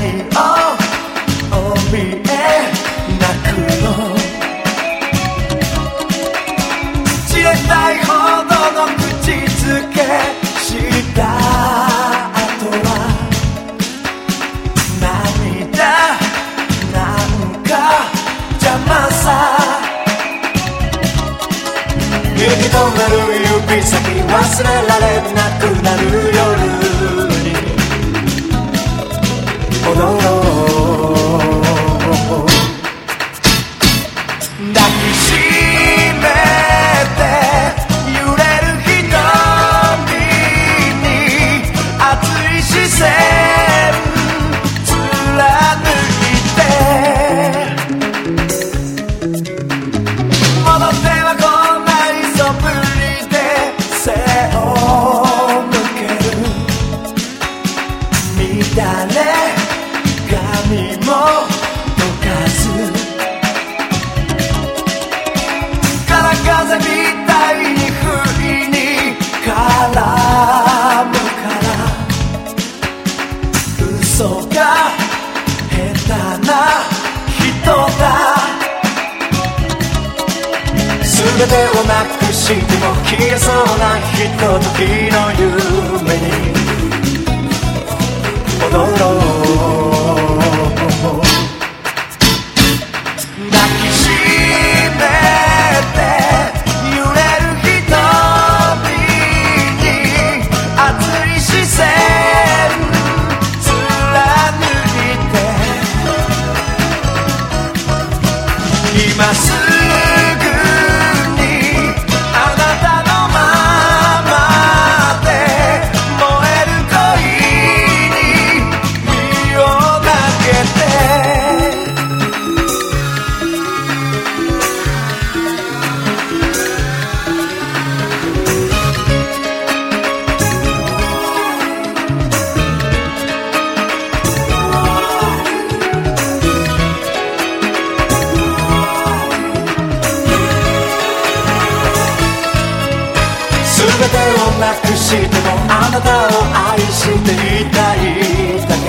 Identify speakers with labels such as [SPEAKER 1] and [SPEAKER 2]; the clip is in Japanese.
[SPEAKER 1] おえなくの。知りたいほどの口づけしたとは涙なんか邪魔さ。雪となる指先忘れられなくなるよ。No. long 全てをなくしても消えそうなひとときの夢になくしてもあなたを愛していたいだけ。